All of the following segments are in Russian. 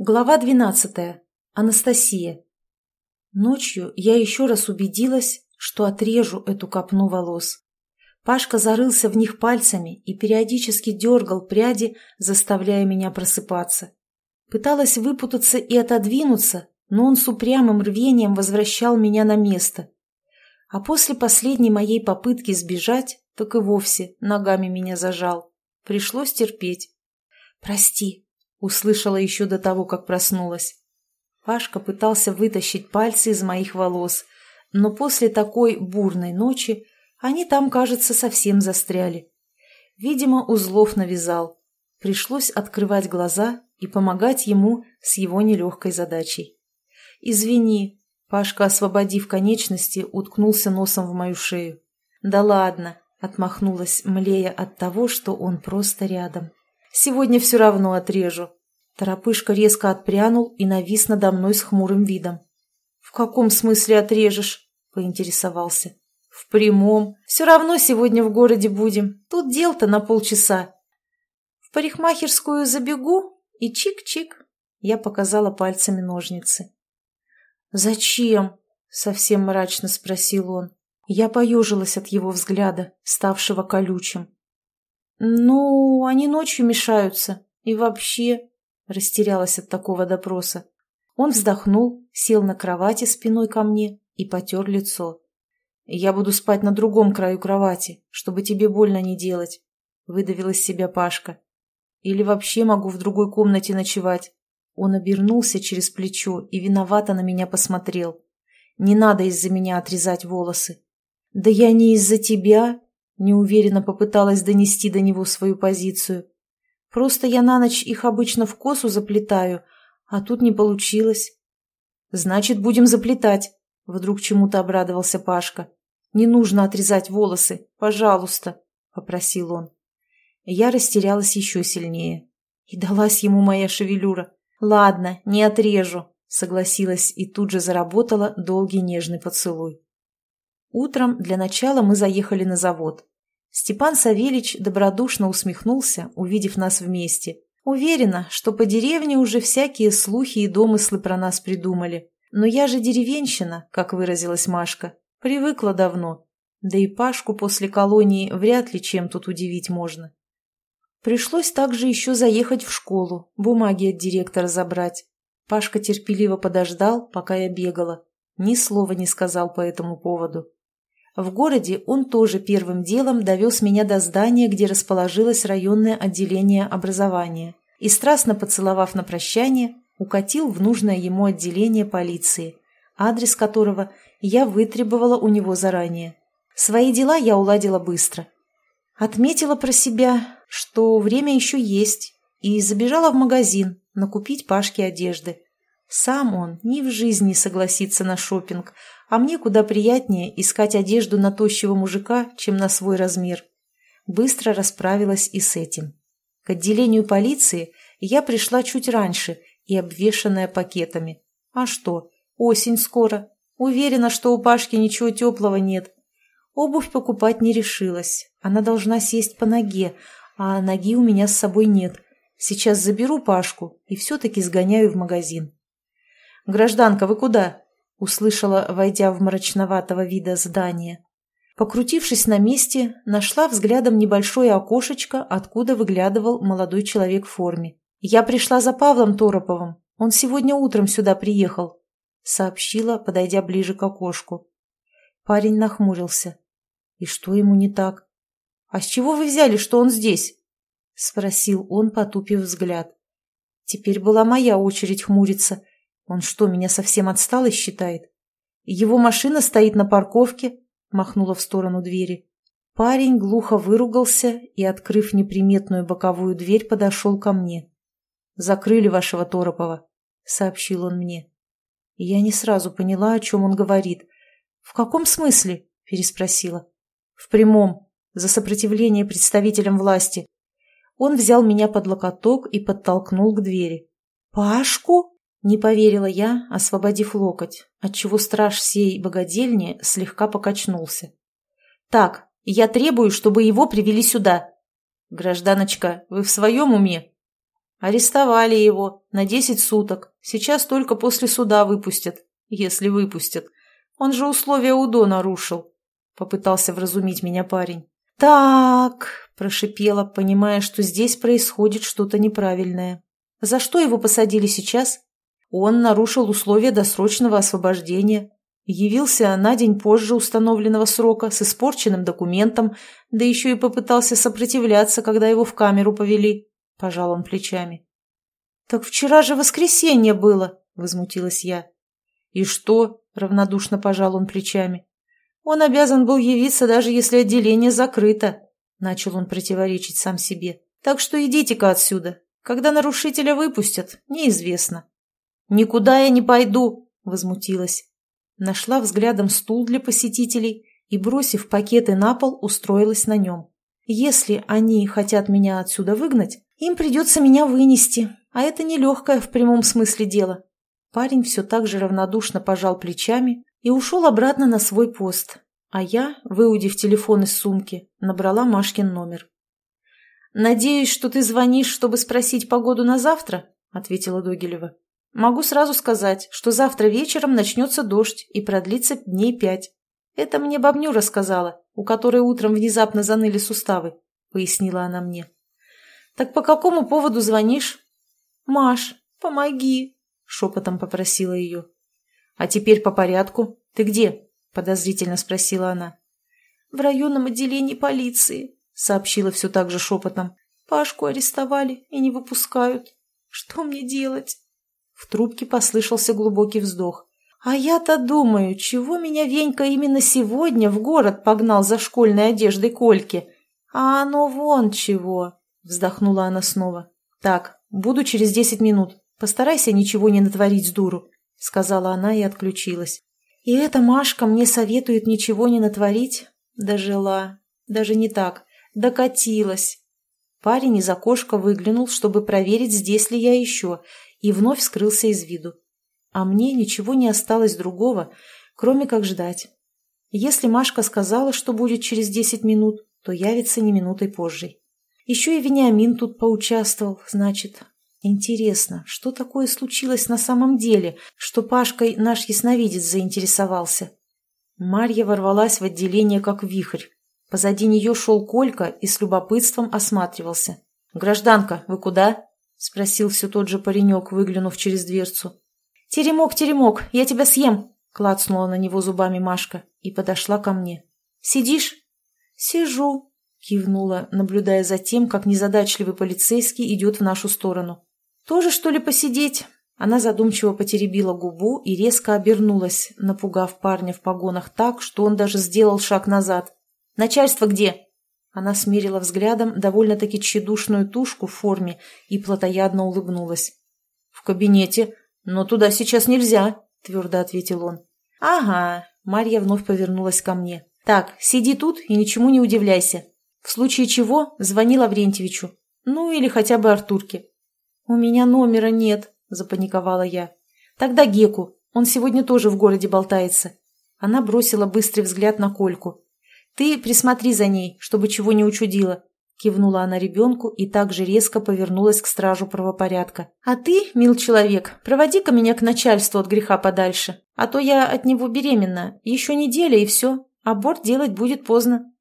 Глава двенадцатая. Анастасия. Ночью я еще раз убедилась, что отрежу эту копну волос. Пашка зарылся в них пальцами и периодически дергал пряди, заставляя меня просыпаться. Пыталась выпутаться и отодвинуться, но он с упрямым рвением возвращал меня на место. А после последней моей попытки сбежать, так и вовсе ногами меня зажал. Пришлось терпеть. «Прости», Услышала еще до того, как проснулась. Пашка пытался вытащить пальцы из моих волос, но после такой бурной ночи они там, кажется, совсем застряли. Видимо, узлов навязал. Пришлось открывать глаза и помогать ему с его нелегкой задачей. «Извини», — Пашка, освободив конечности, уткнулся носом в мою шею. «Да ладно», — отмахнулась, млея от того, что он просто рядом. Сегодня все равно отрежу». Торопышка резко отпрянул и навис надо мной с хмурым видом. «В каком смысле отрежешь?» – поинтересовался. «В прямом. Все равно сегодня в городе будем. Тут дел-то на полчаса. В парикмахерскую забегу и чик-чик». Я показала пальцами ножницы. «Зачем?» – совсем мрачно спросил он. Я поежилась от его взгляда, ставшего колючим. «Ну, они ночью мешаются. И вообще...» Растерялась от такого допроса. Он вздохнул, сел на кровати спиной ко мне и потер лицо. «Я буду спать на другом краю кровати, чтобы тебе больно не делать», — выдавил из себя Пашка. «Или вообще могу в другой комнате ночевать». Он обернулся через плечо и виновато на меня посмотрел. «Не надо из-за меня отрезать волосы». «Да я не из-за тебя», Неуверенно попыталась донести до него свою позицию. Просто я на ночь их обычно в косу заплетаю, а тут не получилось. Значит, будем заплетать. Вдруг чему-то обрадовался Пашка. Не нужно отрезать волосы, пожалуйста, попросил он. Я растерялась еще сильнее. И далась ему моя шевелюра. Ладно, не отрежу, согласилась и тут же заработала долгий нежный поцелуй. Утром для начала мы заехали на завод. Степан Савельич добродушно усмехнулся, увидев нас вместе. Уверена, что по деревне уже всякие слухи и домыслы про нас придумали. Но я же деревенщина, как выразилась Машка. Привыкла давно. Да и Пашку после колонии вряд ли чем тут удивить можно. Пришлось также еще заехать в школу, бумаги от директора забрать. Пашка терпеливо подождал, пока я бегала. Ни слова не сказал по этому поводу. В городе он тоже первым делом довез меня до здания, где расположилось районное отделение образования, и, страстно поцеловав на прощание, укатил в нужное ему отделение полиции, адрес которого я вытребовала у него заранее. Свои дела я уладила быстро. Отметила про себя, что время еще есть, и забежала в магазин накупить Пашке одежды. Сам он ни в жизни согласится на шопинг, а мне куда приятнее искать одежду на тощего мужика, чем на свой размер. Быстро расправилась и с этим. К отделению полиции я пришла чуть раньше и обвешанная пакетами. А что, осень скоро. Уверена, что у Пашки ничего теплого нет. Обувь покупать не решилась. Она должна сесть по ноге, а ноги у меня с собой нет. Сейчас заберу Пашку и все-таки сгоняю в магазин. «Гражданка, вы куда?» — услышала, войдя в мрачноватого вида здание. Покрутившись на месте, нашла взглядом небольшое окошечко, откуда выглядывал молодой человек в форме. «Я пришла за Павлом Тороповым. Он сегодня утром сюда приехал», — сообщила, подойдя ближе к окошку. Парень нахмурился. «И что ему не так?» «А с чего вы взяли, что он здесь?» — спросил он, потупив взгляд. Теперь была моя очередь хмуриться — он что, меня совсем отсталой считает? Его машина стоит на парковке, махнула в сторону двери. Парень глухо выругался и, открыв неприметную боковую дверь, подошел ко мне. «Закрыли вашего Торопова», — сообщил он мне. Я не сразу поняла, о чем он говорит. «В каком смысле?» — переспросила. «В прямом. За сопротивление представителям власти». Он взял меня под локоток и подтолкнул к двери. «Пашку?» Не поверила я, освободив локоть, отчего страж сей богадельни слегка покачнулся. «Так, я требую, чтобы его привели сюда». «Гражданочка, вы в своем уме?» Арестовали его на десять суток. Сейчас только после суда выпустят, если выпустят. Он же условия УДО нарушил. Попытался вразумить меня парень. «Так», – прошипела, понимая, что здесь происходит что-то неправильное. «За что его посадили сейчас?» Он нарушил условия досрочного освобождения. Явился на день позже установленного срока с испорченным документом, да еще и попытался сопротивляться, когда его в камеру повели. Пожал он плечами. «Так вчера же воскресенье было!» – возмутилась я. «И что?» – равнодушно пожал он плечами. «Он обязан был явиться, даже если отделение закрыто», – начал он противоречить сам себе. «Так что идите-ка отсюда. Когда нарушителя выпустят, неизвестно». «Никуда я не пойду!» – возмутилась. Нашла взглядом стул для посетителей и, бросив пакеты на пол, устроилась на нем. «Если они хотят меня отсюда выгнать, им придется меня вынести, а это нелегкое в прямом смысле дело». Парень все так же равнодушно пожал плечами и ушел обратно на свой пост, а я, выудив телефон из сумки, набрала Машкин номер. «Надеюсь, что ты звонишь, чтобы спросить погоду на завтра?» – ответила Догилева. Могу сразу сказать, что завтра вечером начнется дождь и продлится дней пять. Это мне бабню рассказала, у которой утром внезапно заныли суставы, пояснила она мне. Так по какому поводу звонишь? Маш, помоги, шепотом попросила ее. А теперь по порядку. Ты где? подозрительно спросила она. В районном отделении полиции, сообщила все так же шепотом. Пашку арестовали и не выпускают. Что мне делать? В трубке послышался глубокий вздох. «А я-то думаю, чего меня Венька именно сегодня в город погнал за школьной одеждой Кольки? А оно вон чего!» Вздохнула она снова. «Так, буду через десять минут. Постарайся ничего не натворить с дуру», сказала она и отключилась. «И эта Машка мне советует ничего не натворить?» Дожила. Даже не так. Докатилась. Парень из окошка выглянул, чтобы проверить, здесь ли я еще, и вновь скрылся из виду. А мне ничего не осталось другого, кроме как ждать. Если Машка сказала, что будет через десять минут, то явится не минутой позже. Еще и Вениамин тут поучаствовал, значит. Интересно, что такое случилось на самом деле, что Пашкой наш ясновидец заинтересовался? Марья ворвалась в отделение как вихрь. Позади нее шел Колька и с любопытством осматривался. «Гражданка, вы куда?» — спросил все тот же паренек, выглянув через дверцу. «Теремок, теремок, я тебя съем!» — клацнула на него зубами Машка и подошла ко мне. «Сидишь?» «Сижу», — кивнула, наблюдая за тем, как незадачливый полицейский идет в нашу сторону. «Тоже, что ли, посидеть?» Она задумчиво потеребила губу и резко обернулась, напугав парня в погонах так, что он даже сделал шаг назад. «Начальство где?» Она смерила взглядом довольно-таки тщедушную тушку в форме и плотоядно улыбнулась. «В кабинете, но туда сейчас нельзя», — твердо ответил он. «Ага», — Марья вновь повернулась ко мне. «Так, сиди тут и ничему не удивляйся. В случае чего звони Лаврентьевичу. Ну, или хотя бы Артурке». «У меня номера нет», — запаниковала я. «Тогда Геку. Он сегодня тоже в городе болтается». Она бросила быстрый взгляд на Кольку. «Ты присмотри за ней, чтобы чего не учудила», — кивнула она ребенку и также резко повернулась к стражу правопорядка. «А ты, мил человек, проводи-ка меня к начальству от греха подальше, а то я от него беременна, еще неделя и все, аборт делать будет поздно».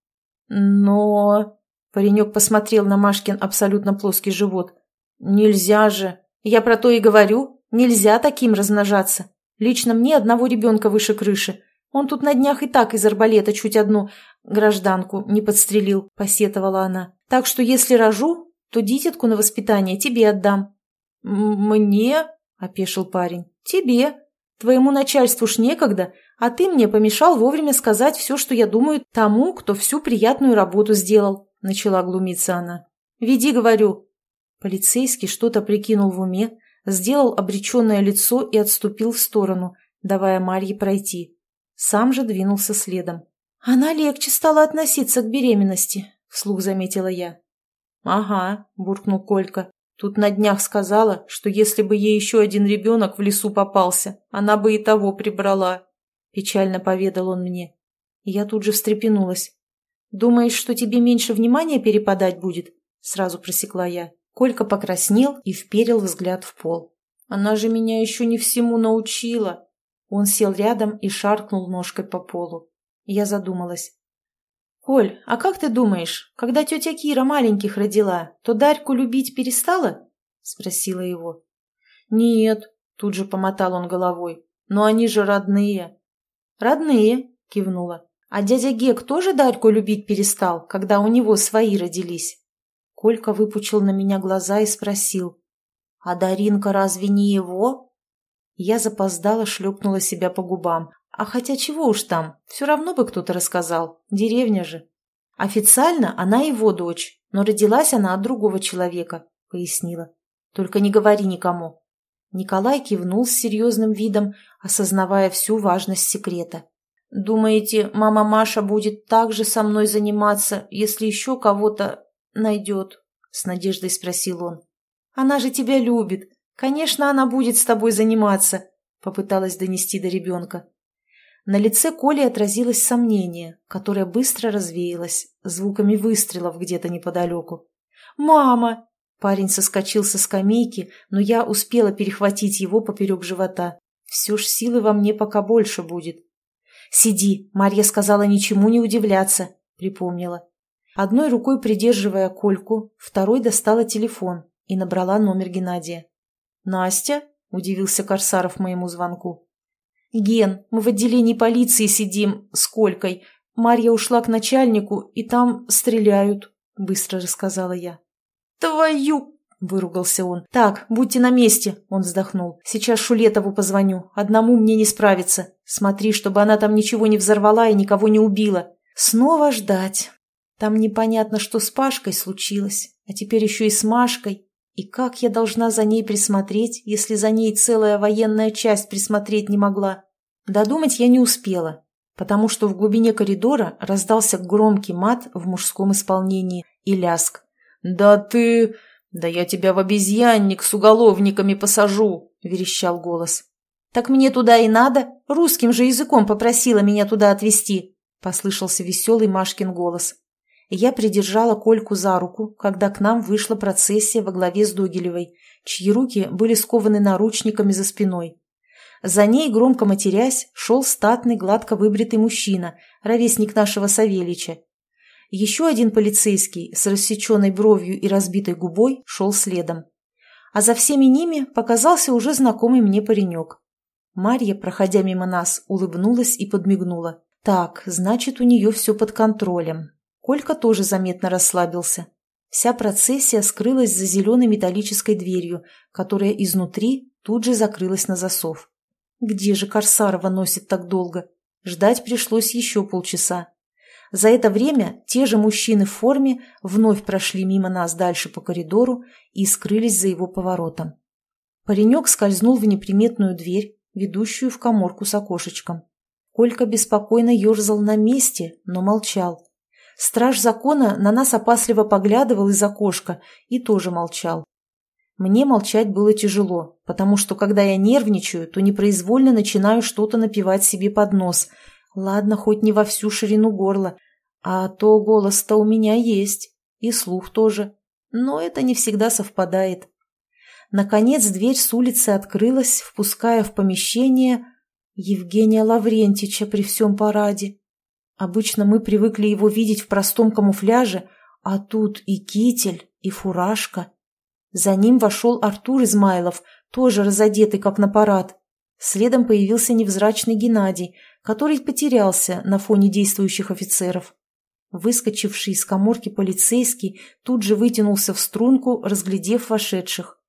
«Но...» — паренек посмотрел на Машкин абсолютно плоский живот. «Нельзя же! Я про то и говорю, нельзя таким размножаться. Лично мне одного ребенка выше крыши, он тут на днях и так из арбалета чуть одну гражданку не подстрелил, посетовала она. Так что если рожу, то дитятку на воспитание тебе отдам. Мне? опешил парень. Тебе. Твоему начальству ж некогда, а ты мне помешал вовремя сказать все, что я думаю, тому, кто всю приятную работу сделал, начала глумиться она. Веди, говорю. Полицейский что-то прикинул в уме, сделал обреченное лицо и отступил в сторону, давая Марье пройти. Сам же двинулся следом. «Она легче стала относиться к беременности», — вслух заметила я. «Ага», — буркнул Колька. «Тут на днях сказала, что если бы ей еще один ребенок в лесу попался, она бы и того прибрала», — печально поведал он мне. Я тут же встрепенулась. «Думаешь, что тебе меньше внимания перепадать будет?» — сразу просекла я. Колька покраснел и вперил взгляд в пол. «Она же меня еще не всему научила!» Он сел рядом и шаркнул ножкой по полу. Я задумалась. «Коль, а как ты думаешь, когда тетя Кира маленьких родила, то Дарьку любить перестала?» — спросила его. «Нет», — тут же помотал он головой, — «но они же родные». «Родные», — кивнула. «А дядя Гек тоже Дарьку любить перестал, когда у него свои родились?» Колька выпучил на меня глаза и спросил. «А Даринка разве не его?» Я запоздала, шлепнула себя по губам. А хотя чего уж там, все равно бы кто-то рассказал. Деревня же. Официально она его дочь, но родилась она от другого человека, пояснила. Только не говори никому. Николай кивнул с серьезным видом, осознавая всю важность секрета. «Думаете, мама Маша будет так же со мной заниматься, если еще кого-то найдет?» — с надеждой спросил он. «Она же тебя любит. Конечно, она будет с тобой заниматься», — попыталась донести до ребенка. На лице Коли отразилось сомнение, которое быстро развеялось звуками выстрелов где-то неподалеку. «Мама!» Парень соскочил со скамейки, но я успела перехватить его поперек живота. Все ж силы во мне пока больше будет. «Сиди!» — Марья сказала ничему не удивляться, — припомнила. Одной рукой придерживая Кольку, второй достала телефон и набрала номер Геннадия. «Настя?» — удивился Корсаров моему звонку. «Ген, мы в отделении полиции сидим с Колькой. Марья ушла к начальнику, и там стреляют», — быстро рассказала я. «Твою!» — выругался он. «Так, будьте на месте!» — он вздохнул. «Сейчас Шулетову позвоню. Одному мне не справиться. Смотри, чтобы она там ничего не взорвала и никого не убила. Снова ждать. Там непонятно, что с Пашкой случилось, а теперь еще и с Машкой. И как я должна за ней присмотреть, если за ней целая военная часть присмотреть не могла? Додумать я не успела, потому что в глубине коридора раздался громкий мат в мужском исполнении и ляск. «Да ты... Да я тебя в обезьянник с уголовниками посажу!» — верещал голос. «Так мне туда и надо. Русским же языком попросила меня туда отвезти!» — послышался веселый Машкин голос я придержала Кольку за руку, когда к нам вышла процессия во главе с Догилевой, чьи руки были скованы наручниками за спиной. За ней, громко матерясь, шел статный, гладко выбритый мужчина, ровесник нашего Савельича. Еще один полицейский с рассеченной бровью и разбитой губой шел следом. А за всеми ними показался уже знакомый мне паренек. Марья, проходя мимо нас, улыбнулась и подмигнула. Так, значит, у нее все под контролем. Колька тоже заметно расслабился. Вся процессия скрылась за зеленой металлической дверью, которая изнутри тут же закрылась на засов. Где же Корсарова носит так долго? Ждать пришлось еще полчаса. За это время те же мужчины в форме вновь прошли мимо нас дальше по коридору и скрылись за его поворотом. Паренек скользнул в неприметную дверь, ведущую в коморку с окошечком. Колька беспокойно ерзал на месте, но молчал. Страж закона на нас опасливо поглядывал из окошка и тоже молчал. Мне молчать было тяжело, потому что, когда я нервничаю, то непроизвольно начинаю что-то напевать себе под нос. Ладно, хоть не во всю ширину горла, а то голос-то у меня есть, и слух тоже. Но это не всегда совпадает. Наконец дверь с улицы открылась, впуская в помещение Евгения Лаврентича при всем параде. Обычно мы привыкли его видеть в простом камуфляже, а тут и китель, и фуражка. За ним вошел Артур Измайлов, тоже разодетый, как на парад. Следом появился невзрачный Геннадий, который потерялся на фоне действующих офицеров. Выскочивший из коморки полицейский тут же вытянулся в струнку, разглядев вошедших.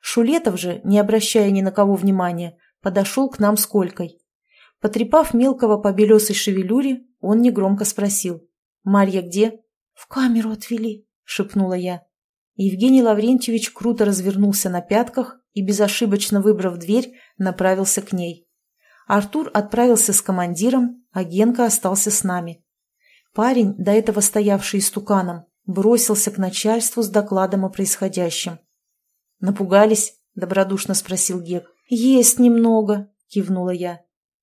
Шулетов же, не обращая ни на кого внимания, подошел к нам с Колькой. Потрепав мелкого по белесой шевелюре, он негромко спросил. «Марья где?» «В камеру отвели», — шепнула я. Евгений Лаврентьевич круто развернулся на пятках и, безошибочно выбрав дверь, направился к ней. Артур отправился с командиром, а Генка остался с нами. Парень, до этого стоявший истуканом, бросился к начальству с докладом о происходящем. «Напугались?» — добродушно спросил Гек. «Есть немного», — кивнула я.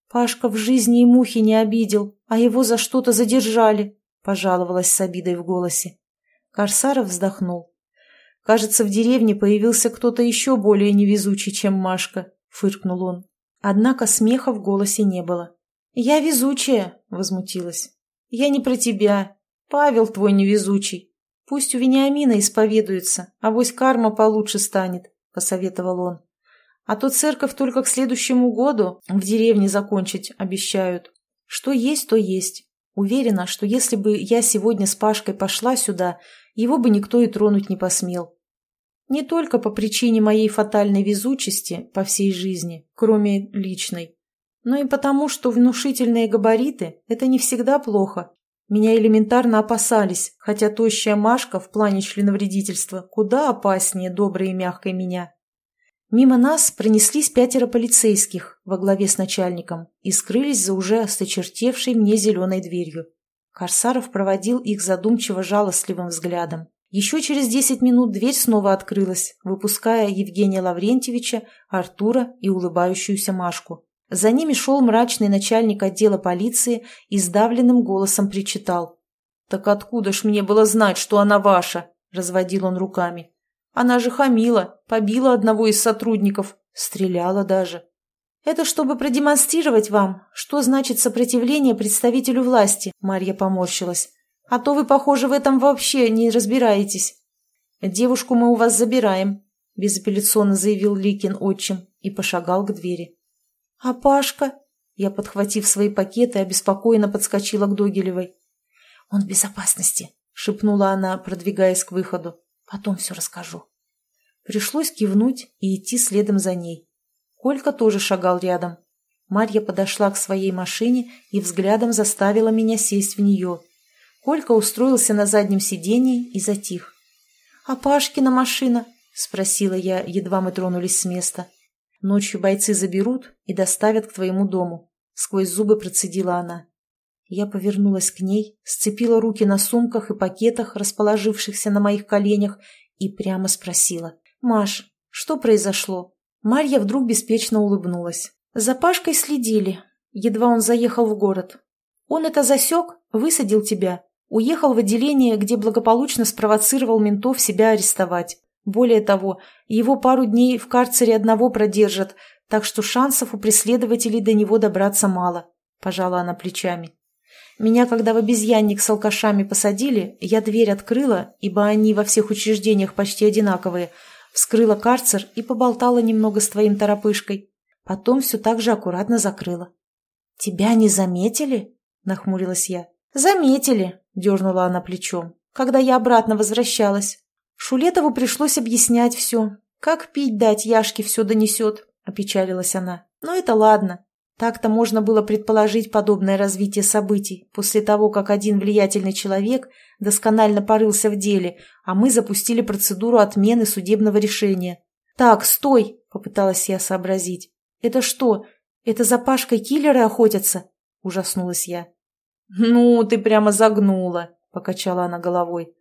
«Пашка в жизни и мухи не обидел, а его за что-то задержали», — пожаловалась с обидой в голосе. Корсаров вздохнул. Кажется, в деревне появился кто-то еще более невезучий, чем Машка», — фыркнул он. Однако смеха в голосе не было. «Я везучая», — возмутилась. «Я не про тебя. Павел твой невезучий. Пусть у Вениамина исповедуется, а вось карма получше станет», — посоветовал он. «А то церковь только к следующему году в деревне закончить обещают. Что есть, то есть. Уверена, что если бы я сегодня с Пашкой пошла сюда, его бы никто и тронуть не посмел. Не только по причине моей фатальной везучести по всей жизни, кроме личной, но и потому, что внушительные габариты – это не всегда плохо. Меня элементарно опасались, хотя тощая Машка в плане членовредительства куда опаснее доброй и мягкой меня. Мимо нас пронеслись пятеро полицейских во главе с начальником и скрылись за уже осточертевшей мне зеленой дверью. Корсаров проводил их задумчиво жалостливым взглядом. Еще через десять минут дверь снова открылась, выпуская Евгения Лаврентьевича, Артура и улыбающуюся Машку. За ними шел мрачный начальник отдела полиции и сдавленным голосом причитал. «Так откуда ж мне было знать, что она ваша?» – разводил он руками. «Она же хамила, побила одного из сотрудников, стреляла даже». «Это чтобы продемонстрировать вам, что значит сопротивление представителю власти», – Марья поморщилась. А то вы, похоже, в этом вообще не разбираетесь. Девушку мы у вас забираем, безапелляционно заявил Ликин отчим и пошагал к двери. А Пашка? Я, подхватив свои пакеты, обеспокоенно подскочила к Догилевой. Он в безопасности, шепнула она, продвигаясь к выходу. Потом все расскажу. Пришлось кивнуть и идти следом за ней. Колька тоже шагал рядом. Марья подошла к своей машине и взглядом заставила меня сесть в нее. Колька устроился на заднем сидении и затих. «А Пашкина машина?» – спросила я, едва мы тронулись с места. «Ночью бойцы заберут и доставят к твоему дому», – сквозь зубы процедила она. Я повернулась к ней, сцепила руки на сумках и пакетах, расположившихся на моих коленях, и прямо спросила. «Маш, что произошло?» Марья вдруг беспечно улыбнулась. «За Пашкой следили, едва он заехал в город. Он это засек, высадил тебя, Уехал в отделение, где благополучно спровоцировал ментов себя арестовать. Более того, его пару дней в карцере одного продержат, так что шансов у преследователей до него добраться мало», – пожала она плечами. «Меня, когда в обезьянник с алкашами посадили, я дверь открыла, ибо они во всех учреждениях почти одинаковые, вскрыла карцер и поболтала немного с твоим торопышкой. Потом все так же аккуратно закрыла». «Тебя не заметили?» – нахмурилась я. «Заметили», — дернула она плечом, — «когда я обратно возвращалась. Шулетову пришлось объяснять все. Как пить дать, Яшке все донесет», — опечалилась она. «Но это ладно. Так-то можно было предположить подобное развитие событий после того, как один влиятельный человек досконально порылся в деле, а мы запустили процедуру отмены судебного решения. «Так, стой!» — попыталась я сообразить. «Это что, это за Пашкой киллеры охотятся?» — ужаснулась я. «Ну, ты прямо загнула», — покачала она головой.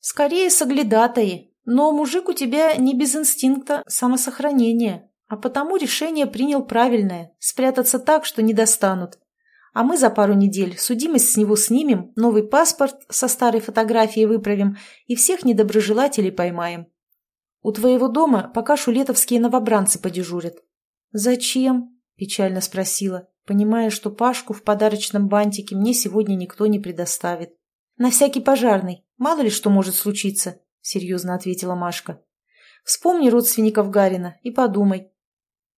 «Скорее соглядатаи, но мужик у тебя не без инстинкта самосохранения, а потому решение принял правильное — спрятаться так, что не достанут. А мы за пару недель судимость с него снимем, новый паспорт со старой фотографией выправим и всех недоброжелателей поймаем. У твоего дома пока шулетовские новобранцы подежурят». «Зачем?» – печально спросила понимая, что Пашку в подарочном бантике мне сегодня никто не предоставит. «На всякий пожарный. Мало ли что может случиться», — серьезно ответила Машка. «Вспомни родственников Гарина и подумай».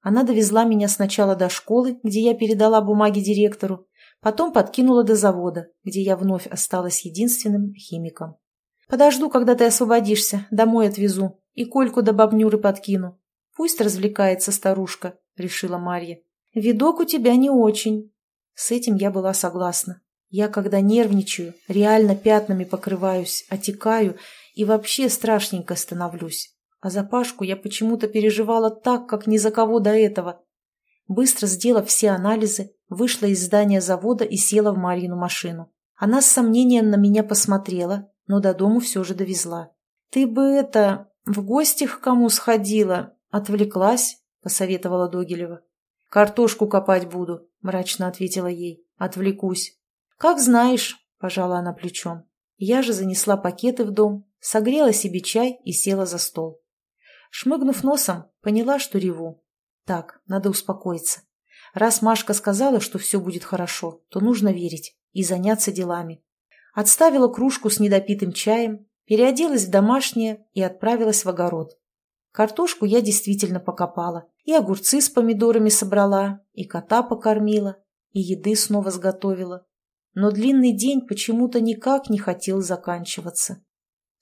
Она довезла меня сначала до школы, где я передала бумаги директору, потом подкинула до завода, где я вновь осталась единственным химиком. «Подожду, когда ты освободишься, домой отвезу и Кольку до бабнюры подкину. Пусть развлекается старушка», — решила Марья. «Видок у тебя не очень». С этим я была согласна. Я, когда нервничаю, реально пятнами покрываюсь, отекаю и вообще страшненько становлюсь. А за Пашку я почему-то переживала так, как ни за кого до этого. Быстро сделав все анализы, вышла из здания завода и села в Марьину машину. Она с сомнением на меня посмотрела, но до дому все же довезла. «Ты бы это... в гости к кому сходила? Отвлеклась?» – посоветовала Догилева. «Картошку копать буду», — мрачно ответила ей. «Отвлекусь». «Как знаешь», — пожала она плечом. Я же занесла пакеты в дом, согрела себе чай и села за стол. Шмыгнув носом, поняла, что реву. Так, надо успокоиться. Раз Машка сказала, что все будет хорошо, то нужно верить и заняться делами. Отставила кружку с недопитым чаем, переоделась в домашнее и отправилась в огород. Картошку я действительно покопала, и огурцы с помидорами собрала, и кота покормила, и еды снова сготовила. Но длинный день почему-то никак не хотел заканчиваться.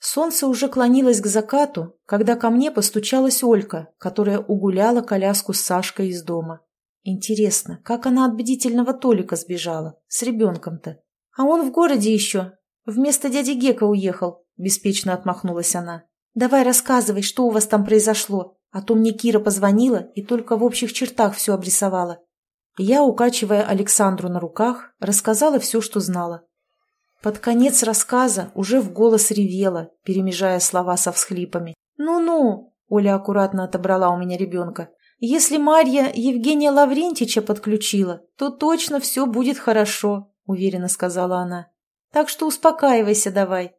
Солнце уже клонилось к закату, когда ко мне постучалась Олька, которая угуляла коляску с Сашкой из дома. Интересно, как она от бдительного Толика сбежала? С ребенком-то. А он в городе еще. Вместо дяди Гека уехал, беспечно отмахнулась она. Давай рассказывай, что у вас там произошло, а то мне Кира позвонила и только в общих чертах все обрисовала. Я, укачивая Александру на руках, рассказала все, что знала. Под конец рассказа уже в голос ревела, перемежая слова со всхлипами. «Ну-ну!» – Оля аккуратно отобрала у меня ребенка. «Если Марья Евгения Лаврентича подключила, то точно все будет хорошо», – уверенно сказала она. «Так что успокаивайся давай».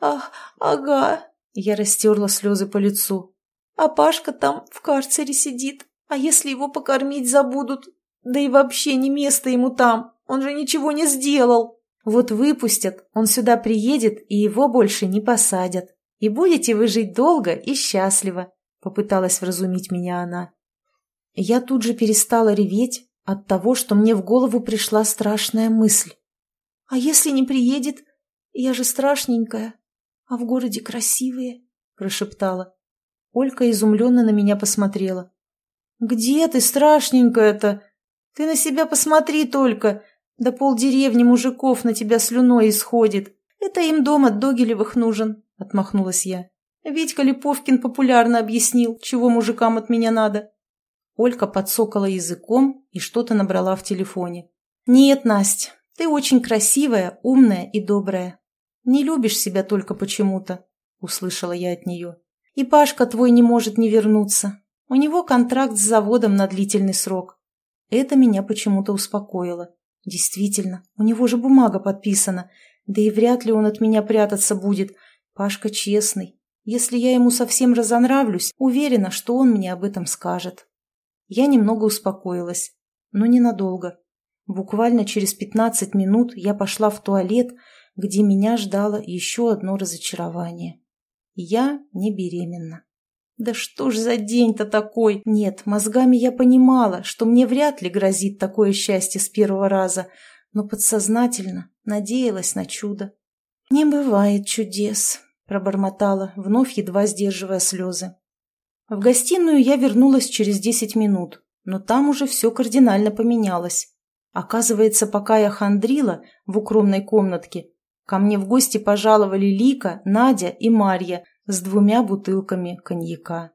«Ах, ага», – я растерла слезы по лицу. «А Пашка там в карцере сидит. А если его покормить забудут? Да и вообще не место ему там. Он же ничего не сделал». Вот выпустят, он сюда приедет, и его больше не посадят. И будете вы жить долго и счастливо», — попыталась вразумить меня она. Я тут же перестала реветь от того, что мне в голову пришла страшная мысль. «А если не приедет? Я же страшненькая, а в городе красивые», — прошептала. Олька изумленно на меня посмотрела. «Где ты, страшненькая-то? Ты на себя посмотри только!» Да полдеревни мужиков на тебя слюной исходит. Это им дом от Догилевых нужен, — отмахнулась я. Витька Липовкин популярно объяснил, чего мужикам от меня надо. Олька подсокала языком и что-то набрала в телефоне. «Нет, Настя, ты очень красивая, умная и добрая. Не любишь себя только почему-то», — услышала я от нее. «И Пашка твой не может не вернуться. У него контракт с заводом на длительный срок». Это меня почему-то успокоило. Действительно, у него же бумага подписана, да и вряд ли он от меня прятаться будет. Пашка честный. Если я ему совсем разонравлюсь, уверена, что он мне об этом скажет. Я немного успокоилась, но ненадолго. Буквально через пятнадцать минут я пошла в туалет, где меня ждало еще одно разочарование. Я не беременна. Да что ж за день-то такой? Нет, мозгами я понимала, что мне вряд ли грозит такое счастье с первого раза, но подсознательно надеялась на чудо. «Не бывает чудес», — пробормотала, вновь едва сдерживая слезы. В гостиную я вернулась через десять минут, но там уже все кардинально поменялось. Оказывается, пока я хандрила в укромной комнатке, ко мне в гости пожаловали Лика, Надя и Марья — с двумя бутылками коньяка.